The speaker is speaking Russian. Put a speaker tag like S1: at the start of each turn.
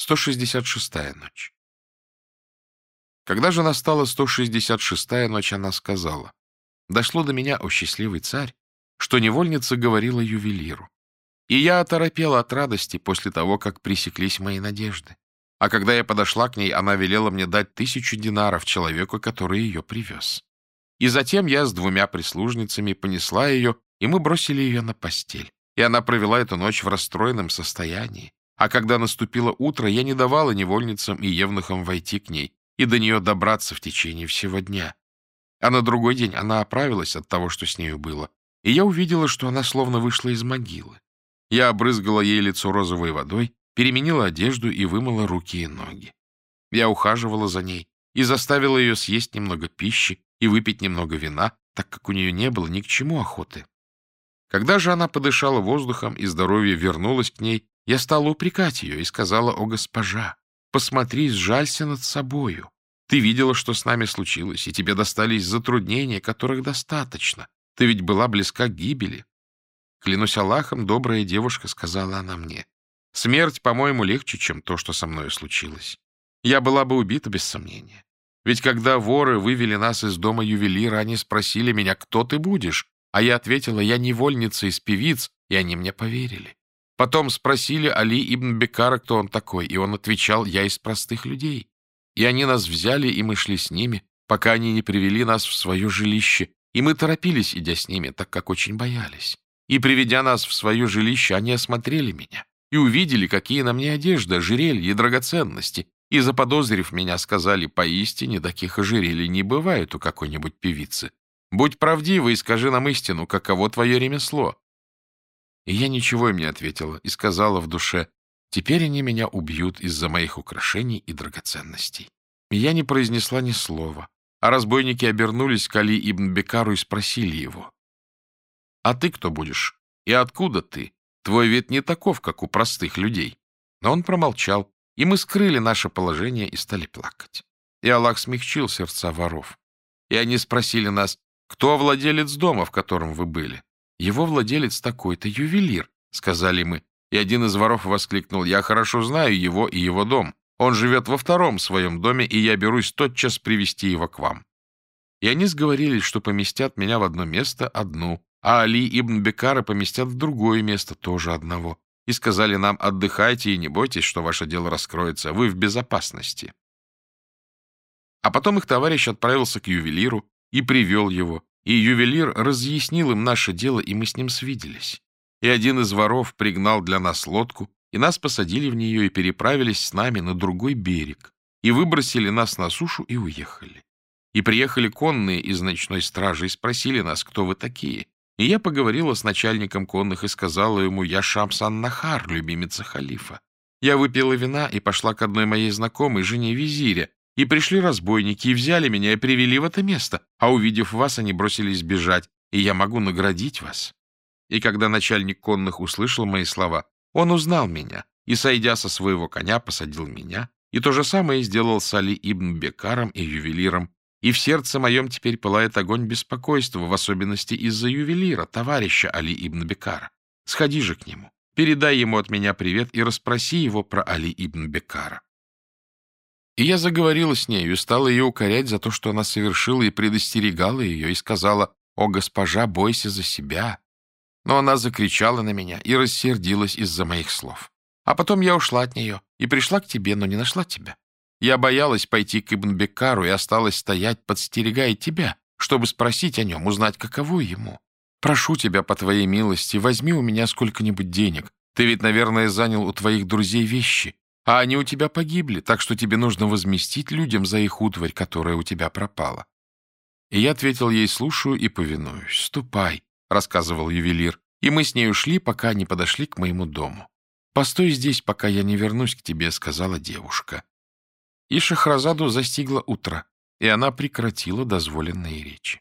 S1: 166-я ночь. Когда же настала 166-я ночь, она сказала, «Дошло до меня, о счастливый царь, что невольница говорила ювелиру. И я оторопела от радости после того, как пресеклись мои надежды. А когда я подошла к ней, она велела мне дать тысячу динаров человеку, который ее привез. И затем я с двумя прислужницами понесла ее, и мы бросили ее на постель. И она провела эту ночь в расстроенном состоянии. А когда наступило утро, я не давала невольницам и евнухам войти к ней и до нее добраться в течение всего дня. А на другой день она оправилась от того, что с нею было, и я увидела, что она словно вышла из могилы. Я обрызгала ей лицо розовой водой, переменила одежду и вымыла руки и ноги. Я ухаживала за ней и заставила ее съесть немного пищи и выпить немного вина, так как у нее не было ни к чему охоты. Когда же она подышала воздухом и здоровье вернулось к ней, я стала упрекать ее и сказала, «О, госпожа, посмотри, сжалься над собою. Ты видела, что с нами случилось, и тебе достались затруднения, которых достаточно. Ты ведь была близка к гибели». «Клянусь Аллахом, добрая девушка», — сказала она мне. «Смерть, по-моему, легче, чем то, что со мною случилось. Я была бы убита без сомнения. Ведь когда воры вывели нас из дома ювелира, они спросили меня, кто ты будешь, а я ответила, я невольница из певиц, и они мне поверили. Потом спросили Али ибн Бекара, кто он такой, и он отвечал, я из простых людей. И они нас взяли, и мы шли с ними, пока они не привели нас в свое жилище, и мы торопились, идя с ними, так как очень боялись. И, приведя нас в свое жилище, они осмотрели меня и увидели, какие на мне одежды, ожерелья и драгоценности, и, заподозрив меня, сказали, поистине таких ожерелий не бывает у какой-нибудь певицы. Будь правдивый и скажи нам истину, каково твое ремесло. И я ничего им не ответила и сказала в душе, теперь они меня убьют из-за моих украшений и драгоценностей. И я не произнесла ни слова, а разбойники обернулись к Али ибн Бекару и спросили его, «А ты кто будешь? И откуда ты? Твой вид не таков, как у простых людей». Но он промолчал, и мы скрыли наше положение и стали плакать. И Аллах смягчил сердца воров. И они спросили нас, кто владелец дома, в котором вы были? Его владелец такой-то ювелир, — сказали мы. И один из воров воскликнул, я хорошо знаю его и его дом. Он живет во втором своем доме, и я берусь тотчас привести его к вам. И они сговорились, что поместят меня в одно место одну, а Али ибн Бекара поместят в другое место тоже одного. И сказали нам, отдыхайте и не бойтесь, что ваше дело раскроется, вы в безопасности. А потом их товарищ отправился к ювелиру и привел его, и ювелир разъяснил им наше дело, и мы с ним свиделись. И один из воров пригнал для нас лодку, и нас посадили в нее и переправились с нами на другой берег, и выбросили нас на сушу и уехали. И приехали конные из ночной стражи и спросили нас, кто вы такие. И я поговорила с начальником конных и сказала ему, я Шамсан Нахар, любимица халифа. Я выпила вина и пошла к одной моей знакомой, жене визиря, и пришли разбойники, и взяли меня, и привели в это место, а увидев вас, они бросились бежать, и я могу наградить вас». И когда начальник конных услышал мои слова, он узнал меня, и, сойдя со своего коня, посадил меня, и то же самое сделал с Али ибн Бекаром и ювелиром, и в сердце моем теперь пылает огонь беспокойства, в особенности из-за ювелира, товарища Али ибн Бекара. Сходи же к нему, передай ему от меня привет и расспроси его про Али ибн Бекара. И я заговорила с нею и стала ее укорять за то, что она совершила, и предостерегала ее, и сказала, «О, госпожа, бойся за себя». Но она закричала на меня и рассердилась из-за моих слов. А потом я ушла от нее и пришла к тебе, но не нашла тебя. Я боялась пойти к Ибн Бекару и осталась стоять, подстерегая тебя, чтобы спросить о нем, узнать, каково ему. Прошу тебя, по твоей милости, возьми у меня сколько-нибудь денег. Ты ведь, наверное, занял у твоих друзей вещи а они у тебя погибли, так что тебе нужно возместить людям за их утварь, которая у тебя пропала. И я ответил ей, слушаю и повинуюсь. «Ступай», — рассказывал ювелир, и мы с ней ушли, пока не подошли к моему дому. «Постой здесь, пока я не вернусь к тебе», — сказала девушка. И Шахразаду застигло утро, и она прекратила дозволенные речи.